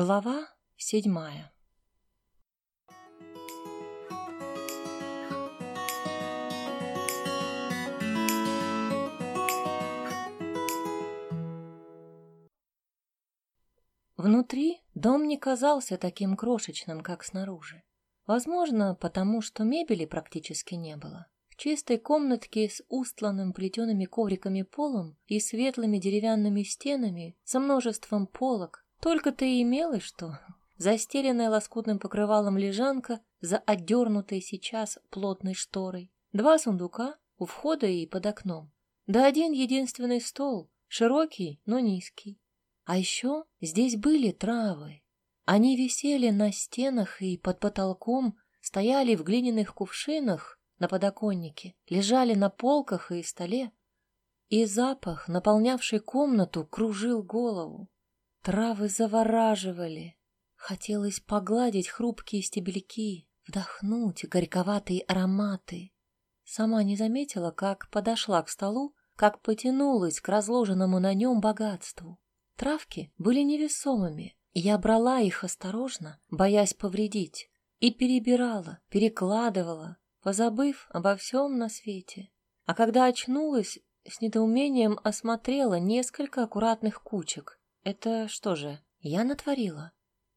Глава седьмая Внутри дом не казался таким крошечным, как снаружи. Возможно, потому что мебели практически не было. В чистой комнатке с устланным плетеными ковриками полом и светлыми деревянными стенами, со множеством полок, только-то и имелось что. Застеленная лоскутным покрывалом лежанка за отдернутой сейчас плотной шторой. Два сундука у входа и под окном. Да один единственный стол, широкий, но низкий. А еще здесь были травы. Они висели на стенах и под потолком, стояли в глиняных кувшинах на подоконнике, лежали на полках и столе. И запах, наполнявший комнату, кружил голову. Травы завораживали. Хотелось погладить хрупкие стебельки, вдохнуть горьковатые ароматы. Сама не заметила, как подошла к столу, как потянулась к разложенному на нем богатству. Травки были невесомыми, я брала их осторожно, боясь повредить, и перебирала, перекладывала, позабыв обо всем на свете. А когда очнулась, с недоумением осмотрела несколько аккуратных кучек, это что же, я натворила?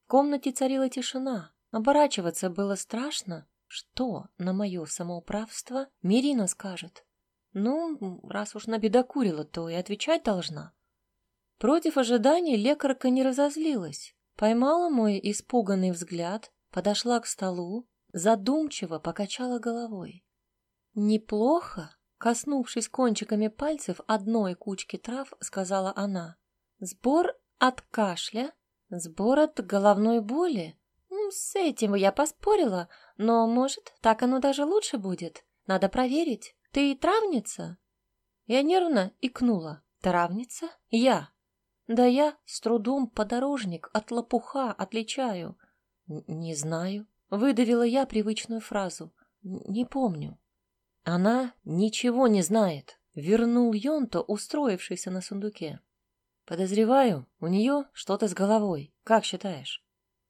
В комнате царила тишина. Оборачиваться было страшно. Что на мое самоуправство Мирина скажет? Ну, раз уж набедокурила, то и отвечать должна. Против ожиданий лекарка не разозлилась. Поймала мой испуганный взгляд, подошла к столу, задумчиво покачала головой. «Неплохо», коснувшись кончиками пальцев одной кучки трав, сказала она. «Сбор от кашля, сбор от головной боли. С этим я поспорила, но, может, так оно даже лучше будет. Надо проверить. Ты травница? Я нервно икнула. Травница? Я. Да я с трудом подорожник от лопуха отличаю. Не знаю. Выдавила я привычную фразу. Не помню. Она ничего не знает. Вернул Йонто, устроившийся на сундуке. Подозреваю, у нее что-то с головой. Как считаешь?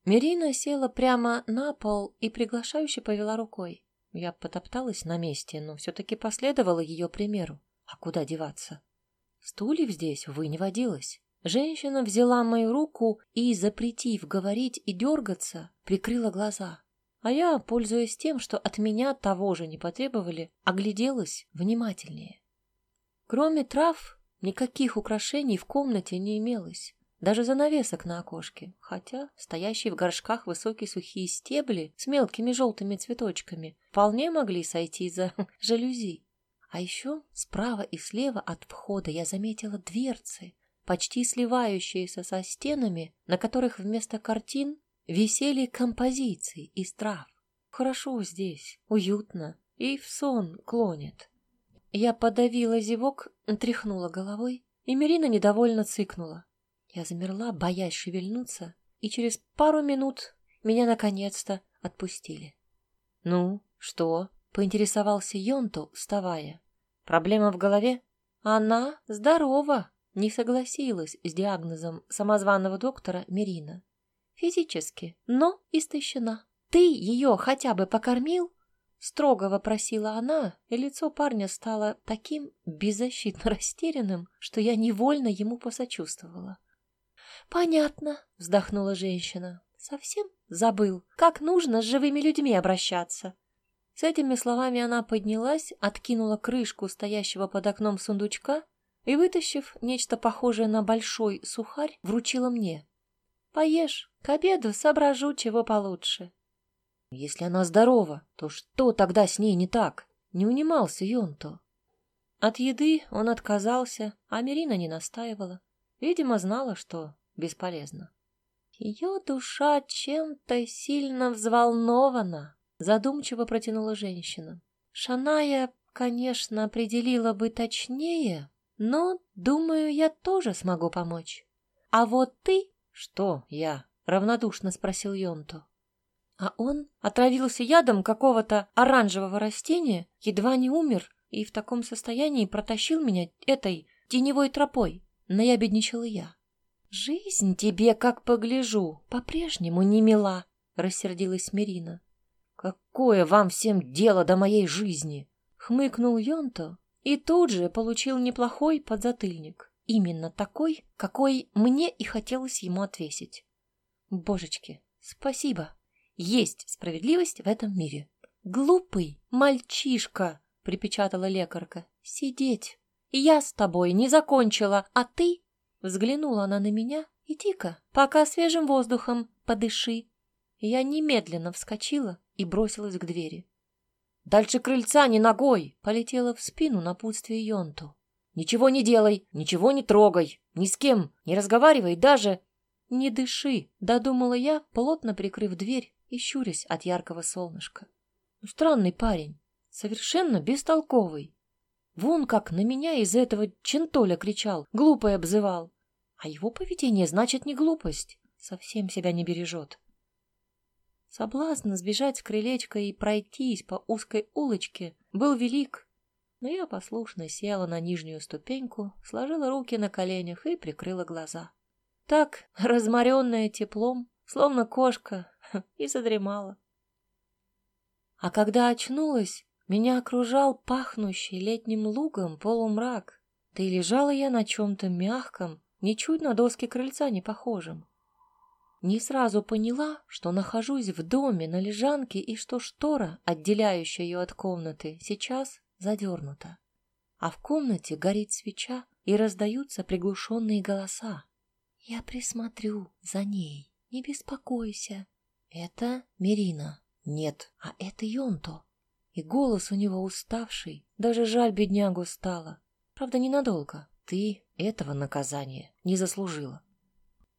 Мерина села прямо на пол и приглашающе повела рукой. Я потопталась на месте, но все-таки последовала ее примеру. А куда деваться? Стульев здесь, увы, не водилось. Женщина взяла мою руку и, запретив говорить и дергаться, прикрыла глаза. А я, пользуясь тем, что от меня того же не потребовали, огляделась внимательнее. Кроме трав, Никаких украшений в комнате не имелось, даже занавесок на окошке, хотя стоящие в горшках высокие сухие стебли с мелкими желтыми цветочками вполне могли сойти за жалюзи. А еще справа и слева от входа я заметила дверцы, почти сливающиеся со стенами, на которых вместо картин висели композиции из трав. Хорошо здесь, уютно и в сон клонит. Я подавила зевок, тряхнула головой, и Мирина недовольно цыкнула. Я замерла, боясь шевельнуться, и через пару минут меня наконец-то отпустили. «Ну, что?» — поинтересовался Йонто, вставая. «Проблема в голове?» «Она здорова!» — не согласилась с диагнозом самозваного доктора Мирина. «Физически, но истощена. Ты ее хотя бы покормил?» Строго вопросила она, и лицо парня стало таким беззащитно растерянным, что я невольно ему посочувствовала. «Понятно», — вздохнула женщина. «Совсем забыл, как нужно с живыми людьми обращаться». С этими словами она поднялась, откинула крышку стоящего под окном сундучка и, вытащив нечто похожее на большой сухарь, вручила мне. «Поешь, к обеду соображу чего получше». Если она здорова, то что тогда с ней не так? Не унимался Йонто. От еды он отказался, а Мирина не настаивала. Видимо, знала, что бесполезно. Ее душа чем-то сильно взволнована, задумчиво протянула женщина. Шаная, конечно, определила бы точнее, но, думаю, я тоже смогу помочь. А вот ты... Что я? Равнодушно спросил Йонто. А он отравился ядом какого-то оранжевого растения, едва не умер и в таком состоянии протащил меня этой теневой тропой. Наябедничала я. «Жизнь тебе, как погляжу, по-прежнему не мила», — рассердилась Мирина. «Какое вам всем дело до моей жизни?» — хмыкнул Йонто и тут же получил неплохой подзатыльник. Именно такой, какой мне и хотелось ему отвесить. Божечки, спасибо. Есть справедливость в этом мире. Глупый мальчишка, припечатала лекарка. Сидеть. Я с тобой не закончила, а ты... Взглянула она на меня. Иди-ка, пока свежим воздухом подыши. Я немедленно вскочила и бросилась к двери. «Дальше крыльца не ногой!» — полетела в спину напутствие Йонту. «Ничего не делай, ничего не трогай, ни с кем не разговаривай даже...» «Не дыши!» — додумала я, плотно прикрыв дверь и щурясь от яркого солнышка. Ну, странный парень, совершенно бестолковый. Вон как на меня из этого чентоля кричал, глупый обзывал. А его поведение значит не глупость, совсем себя не бережет. Соблазн сбежать с крылечка и пройтись по узкой улочке был велик, но я послушно села на нижнюю ступеньку, сложила руки на коленях и прикрыла глаза. Так, разморенная теплом, словно кошка, и задремала. А когда очнулась, меня окружал пахнущий летним лугом полумрак, да и лежала я на чем-то мягком, ничуть на доски крыльца не похожем. Не сразу поняла, что нахожусь в доме на лежанке и что штора, отделяющая ее от комнаты, сейчас задернута. А в комнате горит свеча и раздаются приглушенные голоса. Я присмотрю за ней, не беспокойся. Это Мерина. Нет, а это Йонто. И голос у него уставший, даже жаль беднягу стало. Правда, ненадолго. Ты этого наказания не заслужила.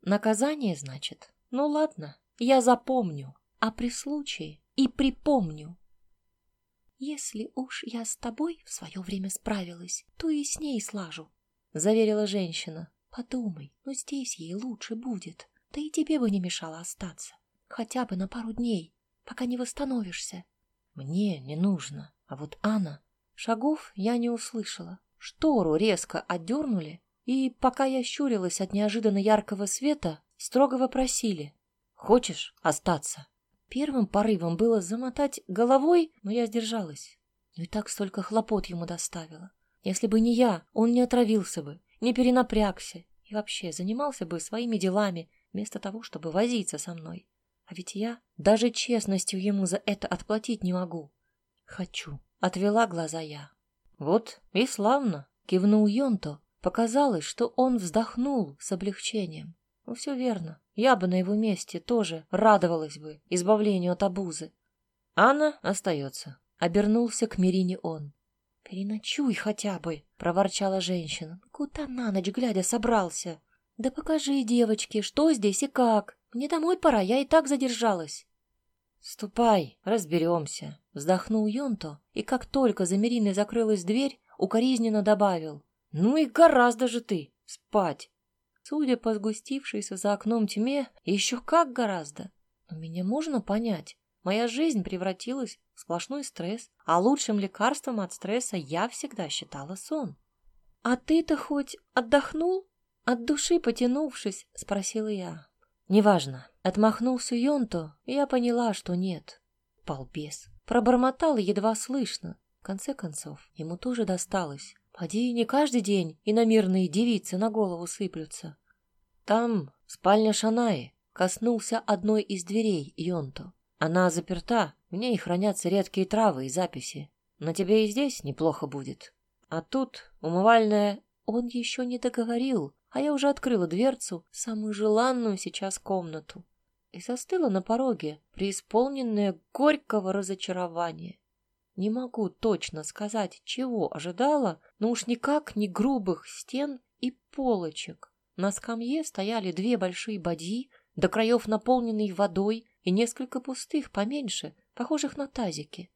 Наказание, значит? Ну ладно, я запомню, а при случае и припомню. Если уж я с тобой в свое время справилась, то и с ней слажу, — заверила женщина. Подумай, ну здесь ей лучше будет, да и тебе бы не мешало остаться, хотя бы на пару дней, пока не восстановишься. Мне не нужно, а вот Анна... Шагов я не услышала. Штору резко отдернули, и, пока я щурилась от неожиданно яркого света, строго вопросили. «Хочешь остаться?» Первым порывом было замотать головой, но я сдержалась. Ну и так столько хлопот ему доставила. Если бы не я, он не отравился бы, не перенапрягся и вообще занимался бы своими делами, вместо того, чтобы возиться со мной. А ведь я даже честностью ему за это отплатить не могу. Хочу. Отвела глаза я. Вот и славно, кивнул Йонто, Показалось, что он вздохнул с облегчением. Ну, все верно. Я бы на его месте тоже радовалась бы избавлению от обузы. Анна остается. Обернулся к Мирине он. «Переночуй хотя бы», — проворчала женщина. «Куда на ночь глядя собрался?» «Да покажи, девочке, что здесь и как. Мне домой пора, я и так задержалась». «Ступай, разберемся», — вздохнул Йонто, и как только за Мириной закрылась дверь, укоризненно добавил. Ну и гораздо же ты спать. Судя по сгустившейся за окном тьме, еще как гораздо. Но меня можно понять. Моя жизнь превратилась в сплошной стресс, а лучшим лекарством от стресса я всегда считала сон. «А ты-то хоть отдохнул? От души потянувшись?» — спросила я. «Неважно». Отмахнулся Йонто, и я поняла, что нет. Полбес. Пробормотал едва слышно. В конце концов, ему тоже досталось. Поди не каждый день иномирные девицы на голову сыплются. Там спальня Шанаи коснулся одной из дверей Йонто. Она заперта, в ней хранятся редкие травы и записи. На тебе и здесь неплохо будет. А тут умывальная... Он еще не договорил, а я уже открыла дверцу, самую желанную сейчас комнату, и застыла на пороге, преисполненная горького разочарования. Не могу точно сказать, чего ожидала, но уж никак не грубых стен и полочек. На скамье стояли две большие бадьи, до краев наполненные водой, и несколько пустых, поменьше, похожих на тазики.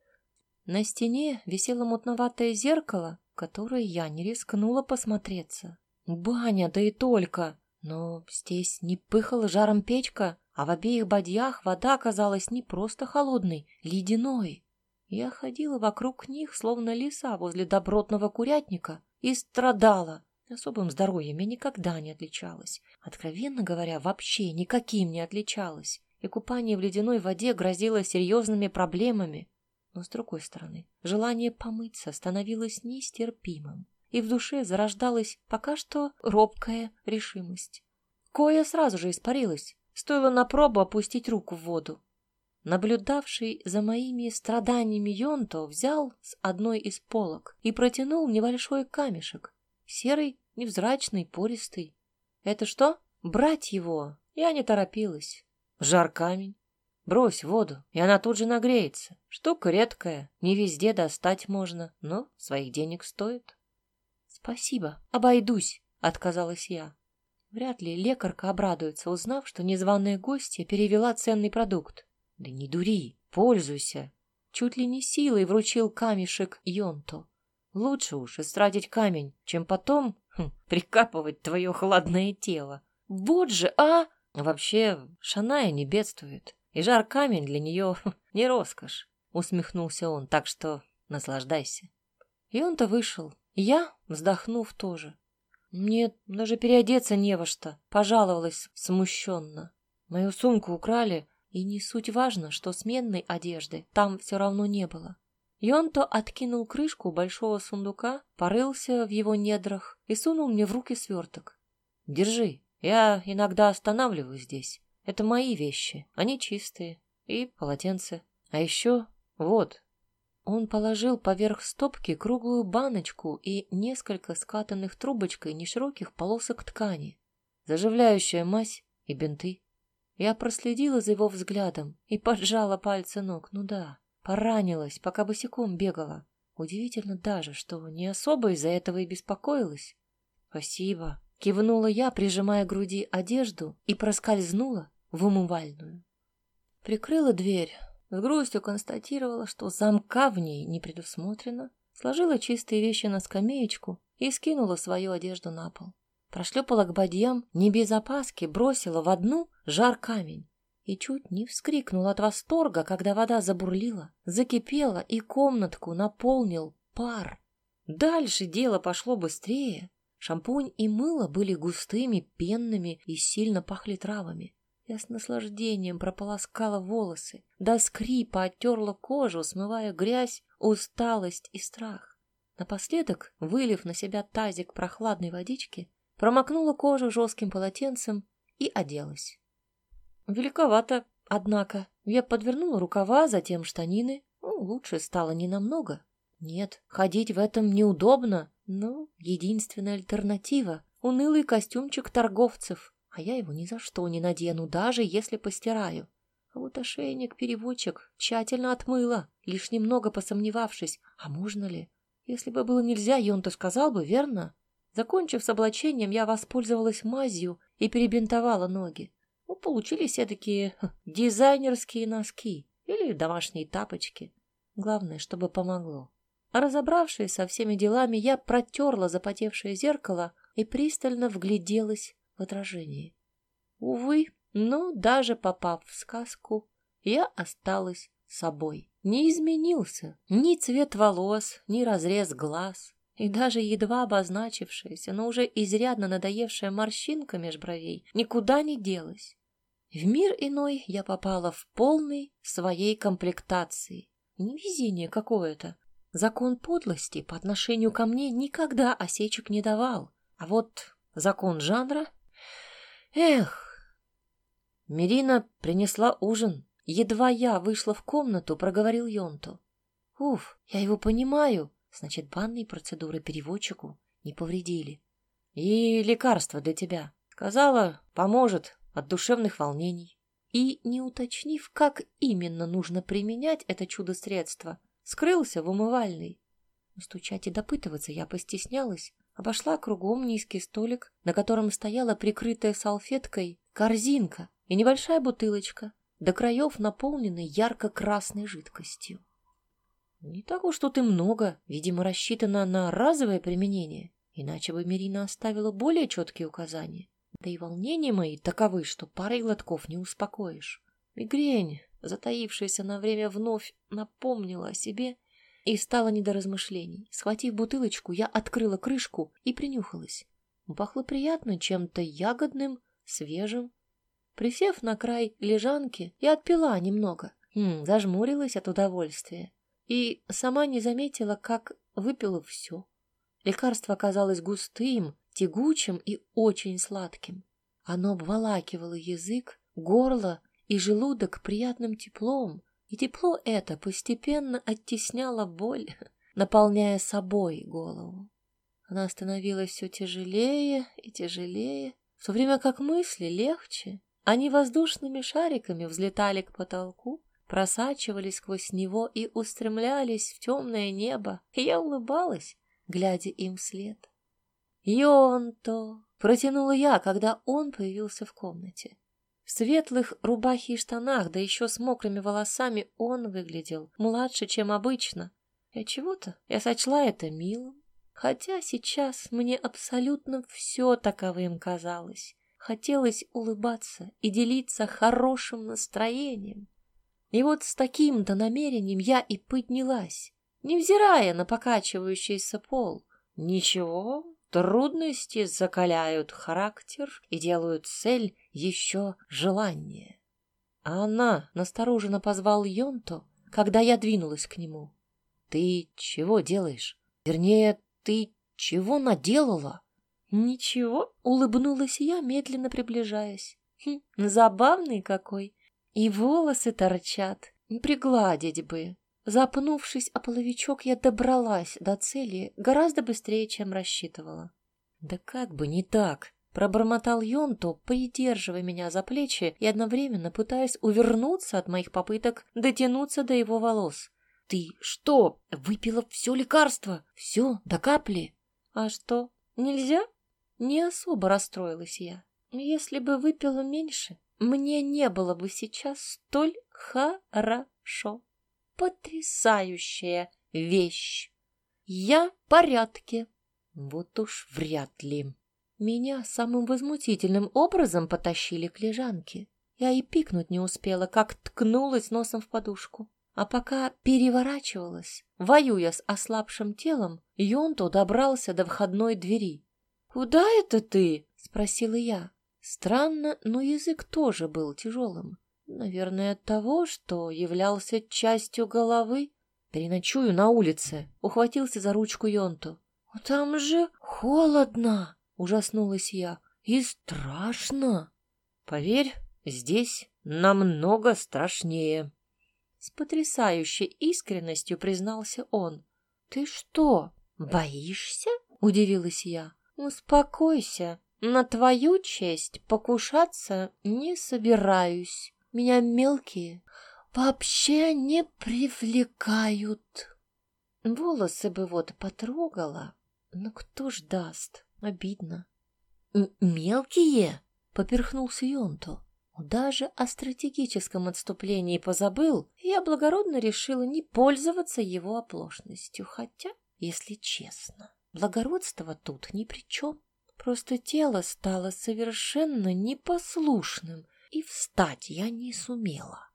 На стене висело мутноватое зеркало, в которое я не рискнула посмотреться. Баня, да и только! Но здесь не пыхала жаром печка, а в обеих бадьях вода оказалась не просто холодной, ледяной. Я ходила вокруг них, словно лиса возле добротного курятника, и страдала, Особым здоровьем я никогда не отличалась. Откровенно говоря, вообще никаким не отличалась. И купание в ледяной воде грозило серьезными проблемами. Но, с другой стороны, желание помыться становилось нестерпимым. И в душе зарождалась пока что робкая решимость. Кое сразу же испарилась. Стоило на пробу опустить руку в воду. Наблюдавший за моими страданиями Йонто взял с одной из полок и протянул небольшой камешек. Серый, невзрачный, пористый. Это что? Брать его? Я не торопилась. Жар камень. Брось воду, и она тут же нагреется. Штука редкая, не везде достать можно, но своих денег стоит. Спасибо, обойдусь, отказалась я. Вряд ли лекарка обрадуется, узнав, что незваная гостья перевела ценный продукт. Да не дури, пользуйся. Чуть ли не силой вручил камешек Йонту. Лучше уж истратить камень, чем потом хм, прикапывать твое холодное тело. Вот же, а! Вообще, Шаная не бедствует, и жар камень для нее хм, не роскошь, усмехнулся он, так что наслаждайся. И он-то вышел, я, вздохнув, тоже. Мне даже переодеться не во что, пожаловалась смущенно. Мою сумку украли, и не суть важно, что сменной одежды там все равно не было. Йонто откинул крышку большого сундука, порылся в его недрах и сунул мне в руки сверток. «Держи, я иногда останавливаюсь здесь. Это мои вещи, они чистые. И полотенце. А еще вот». Он положил поверх стопки круглую баночку и несколько скатанных трубочкой нешироких полосок ткани, заживляющая мазь и бинты. Я проследила за его взглядом и поджала пальцы ног. Ну да, поранилась, пока босиком бегала. Удивительно даже, что не особо из-за этого и беспокоилась. Спасибо. Кивнула я, прижимая к груди одежду, и проскользнула в умывальную. Прикрыла дверь, с грустью констатировала, что замка в ней не предусмотрено, сложила чистые вещи на скамеечку и скинула свою одежду на пол. Прошлепала к бадьям, не без опаски бросила в одну жар камень и чуть не вскрикнула от восторга, когда вода забурлила, закипела и комнатку наполнил пар. Дальше дело пошло быстрее. Шампунь и мыло были густыми, пенными и сильно пахли травами. Я с наслаждением прополоскала волосы, до скрипа оттерла кожу, смывая грязь, усталость и страх. Напоследок, вылив на себя тазик прохладной водички, промокнула кожу жестким полотенцем и оделась. Великовато, однако. Я подвернула рукава, затем штанины. Ну, лучше стало не намного. Нет, ходить в этом неудобно, но единственная альтернатива — унылый костюмчик торговцев, а я его ни за что не надену, даже если постираю. А вот ошейник-переводчик тщательно отмыла, лишь немного посомневавшись, а можно ли? Если бы было нельзя, он-то сказал бы, верно? Закончив с облачением, я воспользовалась мазью и перебинтовала ноги. Ну, получились такие дизайнерские носки или домашние тапочки. Главное, чтобы помогло. Разобравшись со всеми делами, я протерла запотевшее зеркало и пристально вгляделась в отражение. Увы, но даже попав в сказку, я осталась собой. Не изменился ни цвет волос, ни разрез глаз, и даже едва обозначившаяся, но уже изрядно надоевшая морщинка меж бровей никуда не делась. В мир иной я попала в полной своей комплектации. Невезение какое-то. Закон подлости по отношению ко мне никогда осечек не давал. А вот закон жанра... Эх! Мирина принесла ужин. Едва я вышла в комнату, проговорил Йонту. Уф, я его понимаю. Значит, банные процедуры переводчику не повредили. И лекарство для тебя. Сказала, поможет от душевных волнений. И, не уточнив, как именно нужно применять это чудо-средство, скрылся в умывальной. Стучать и допытываться я постеснялась. Обошла кругом низкий столик, на котором стояла прикрытая салфеткой корзинка и небольшая бутылочка, до краев наполненной ярко-красной жидкостью. Не так уж тут и много, видимо, рассчитано на разовое применение, иначе бы Мирина оставила более четкие указания. Да и волнения мои таковы, что парой глотков не успокоишь. Мигрень, затаившаяся на время, вновь напомнила о себе и стала не до размышлений. Схватив бутылочку, я открыла крышку и принюхалась. Пахло приятно чем-то ягодным, свежим. Присев на край лежанки, я отпила немного, М, зажмурилась от удовольствия и сама не заметила, как выпила все. Лекарство оказалось густым, тягучим и очень сладким. Оно обволакивало язык, горло и желудок приятным теплом, и тепло это постепенно оттесняло боль, наполняя собой голову. Она становилась все тяжелее и тяжелее, в то время как мысли легче. Они воздушными шариками взлетали к потолку, просачивались сквозь него и устремлялись в темное небо, и я улыбалась, глядя им вслед. «Йонто!» — протянула я, когда он появился в комнате. В светлых рубахе и штанах, да еще с мокрыми волосами, он выглядел младше, чем обычно. И чего-то я сочла это милым. Хотя сейчас мне абсолютно все таковым казалось. Хотелось улыбаться и делиться хорошим настроением. И вот с таким-то намерением я и поднялась, невзирая на покачивающийся пол. Ничего, трудности закаляют характер и делают цель еще желание. А она настороженно позвал Йонто, когда я двинулась к нему. «Ты чего делаешь? Вернее, ты чего наделала?» «Ничего», — улыбнулась я, медленно приближаясь. Хм, забавный какой. И волосы торчат, пригладить бы. Запнувшись о половичок, я добралась до цели гораздо быстрее, чем рассчитывала. Да как бы не так. Пробормотал Йонто, придерживая меня за плечи и одновременно пытаясь увернуться от моих попыток дотянуться до его волос. «Ты что, выпила все лекарство? Все, до капли?» «А что, нельзя?» Не особо расстроилась я. Если бы выпила меньше, мне не было бы сейчас столь хорошо. Потрясающая вещь. Я в порядке. Вот уж вряд ли. Меня самым возмутительным образом потащили к лежанке. Я и пикнуть не успела, как ткнулась носом в подушку. А пока переворачивалась, воюя с ослабшим телом, Йонто добрался до входной двери. «Куда это ты?» — спросила я. Странно, но язык тоже был тяжелым. Наверное, от того, что являлся частью головы. Переночую на улице. Ухватился за ручку Йонту. «Там же холодно!» — ужаснулась я. «И страшно!» «Поверь, здесь намного страшнее!» С потрясающей искренностью признался он. «Ты что, боишься?» — удивилась я. «Успокойся. На твою честь покушаться не собираюсь. Меня мелкие вообще не привлекают. Волосы бы вот потрогала, но кто ж даст? Обидно. «Мелкие?» — поперхнулся Йонто. Даже о стратегическом отступлении позабыл, я благородно решила не пользоваться его оплошностью, хотя, если честно, благородство тут ни при чем. Просто тело стало совершенно непослушным, и встать я не сумела.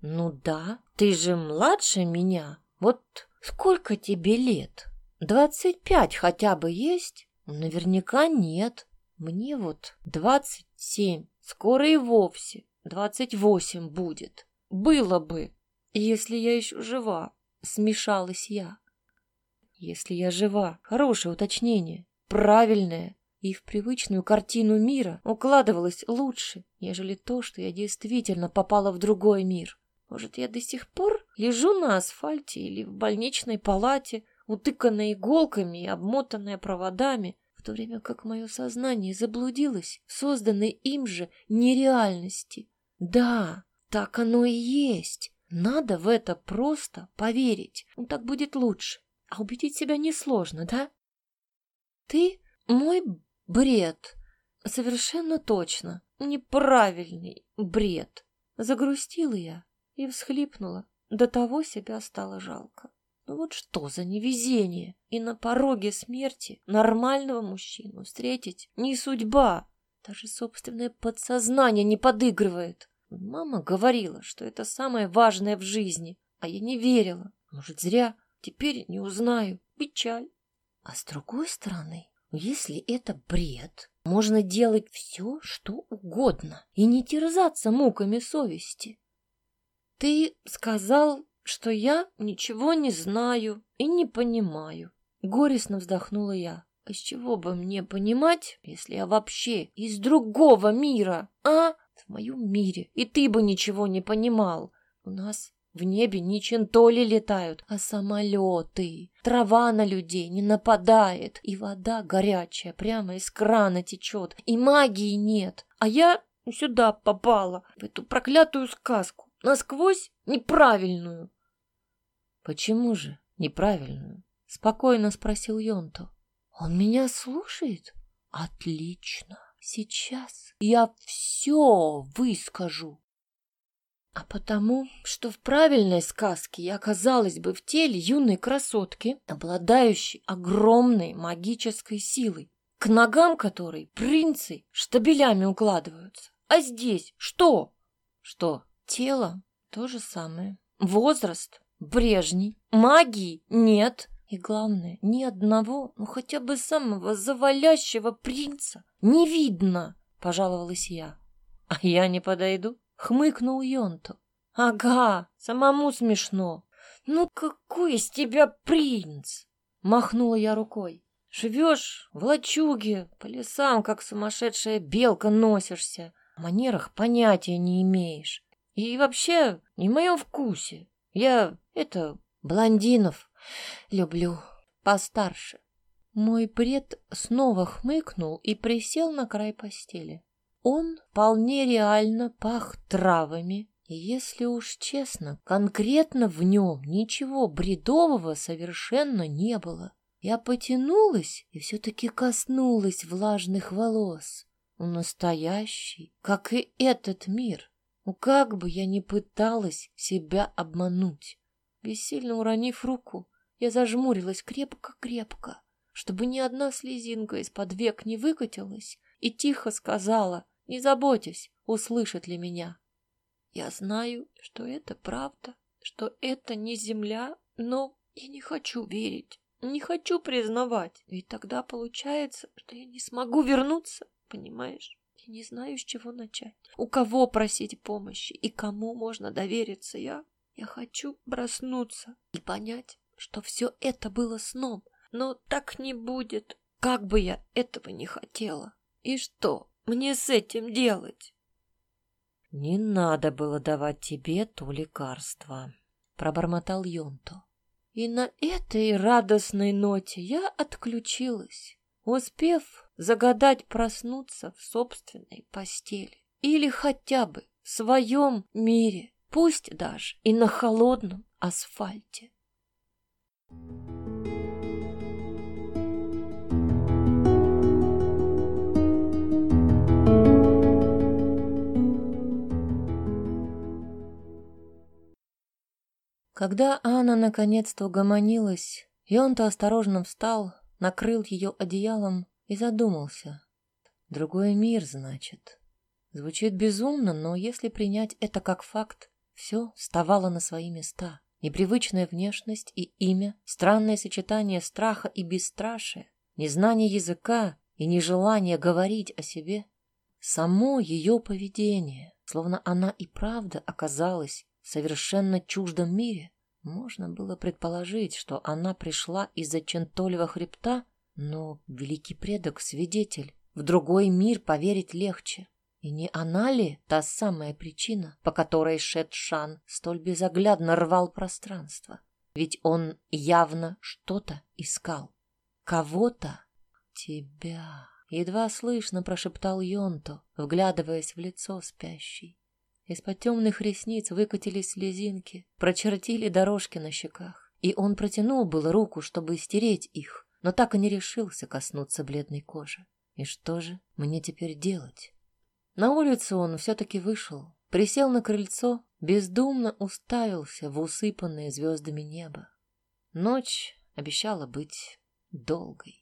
Ну да, ты же младше меня. Вот сколько тебе лет? Двадцать пять хотя бы есть? Наверняка нет. Мне вот двадцать семь. Скоро и вовсе двадцать восемь будет. Было бы, если я еще жива. Смешалась я. Если я жива. Хорошее уточнение. Правильное и в привычную картину мира укладывалось лучше, нежели то, что я действительно попала в другой мир. Может, я до сих пор лежу на асфальте или в больничной палате, утыканная иголками и обмотанная проводами, в то время как мое сознание заблудилось в созданной им же нереальности. Да, так оно и есть. Надо в это просто поверить. Ну, так будет лучше. А убедить себя несложно, да? Ты мой Бред. Совершенно точно. Неправильный бред. Загрустила я и всхлипнула. До того себя стало жалко. Ну вот что за невезение. И на пороге смерти нормального мужчину встретить не судьба. Даже собственное подсознание не подыгрывает. Мама говорила, что это самое важное в жизни, а я не верила. Может, зря. Теперь не узнаю. Печаль. А с другой стороны, Если это бред, можно делать все, что угодно, и не терзаться муками совести. Ты сказал, что я ничего не знаю и не понимаю. Горестно вздохнула я. А с чего бы мне понимать, если я вообще из другого мира, а? В моем мире и ты бы ничего не понимал. У нас в небе не чентоли летают, а самолеты. Трава на людей не нападает, и вода горячая прямо из крана течет, и магии нет. А я сюда попала, в эту проклятую сказку, насквозь неправильную. — Почему же неправильную? — спокойно спросил Йонто. — Он меня слушает? Отлично. Сейчас я все выскажу. А потому, что в правильной сказке я оказалась бы в теле юной красотки, обладающей огромной магической силой, к ногам которой принцы штабелями укладываются. А здесь что? Что? Тело то же самое. Возраст брежний. Магии нет. И главное, ни одного, ну хотя бы самого завалящего принца не видно, пожаловалась я. А я не подойду? Хмыкнул Йонто. Ага, самому смешно. Ну какой из тебя принц? Махнула я рукой. Живешь в лачуге, по лесам, как сумасшедшая белка носишься. О манерах понятия не имеешь. И вообще не в моем вкусе. Я, это, блондинов люблю постарше. Мой пред снова хмыкнул и присел на край постели. Он вполне реально пах травами, и если уж честно, конкретно в нем ничего бредового совершенно не было. Я потянулась и все-таки коснулась влажных волос. Настоящий, как и этот мир. Ну как бы я ни пыталась себя обмануть. Бессильно уронив руку, я зажмурилась крепко-крепко, чтобы ни одна слезинка из-под век не выкатилась, и тихо сказала не заботьтесь, услышат ли меня. Я знаю, что это правда, что это не земля, но я не хочу верить, не хочу признавать. Ведь тогда получается, что я не смогу вернуться, понимаешь? Я не знаю, с чего начать. У кого просить помощи и кому можно довериться я? Я хочу проснуться и понять, что все это было сном. Но так не будет, как бы я этого не хотела. И что, мне с этим делать? Не надо было давать тебе то лекарство, пробормотал Йонто. И на этой радостной ноте я отключилась, успев загадать проснуться в собственной постели или хотя бы в своем мире, пусть даже и на холодном асфальте. Thank you. Когда Анна наконец-то угомонилась, Йонта осторожно встал, накрыл ее одеялом и задумался. Другой мир, значит. Звучит безумно, но если принять это как факт, все вставало на свои места. Непривычная внешность и имя, странное сочетание страха и бесстрашия, незнание языка и нежелание говорить о себе. Само ее поведение, словно она и правда оказалась в совершенно чуждом мире. Можно было предположить, что она пришла из-за Чентолева хребта, но великий предок — свидетель. В другой мир поверить легче. И не она ли та самая причина, по которой Шет Шан столь безоглядно рвал пространство? Ведь он явно что-то искал. Кого-то? Тебя. Едва слышно прошептал Йонто, вглядываясь в лицо спящей. Из-под темных ресниц выкатились слезинки, прочертили дорожки на щеках, и он протянул было руку, чтобы стереть их, но так и не решился коснуться бледной кожи. И что же мне теперь делать? На улицу он все-таки вышел, присел на крыльцо, бездумно уставился в усыпанное звездами небо. Ночь обещала быть долгой.